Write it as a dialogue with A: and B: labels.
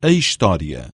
A: a história.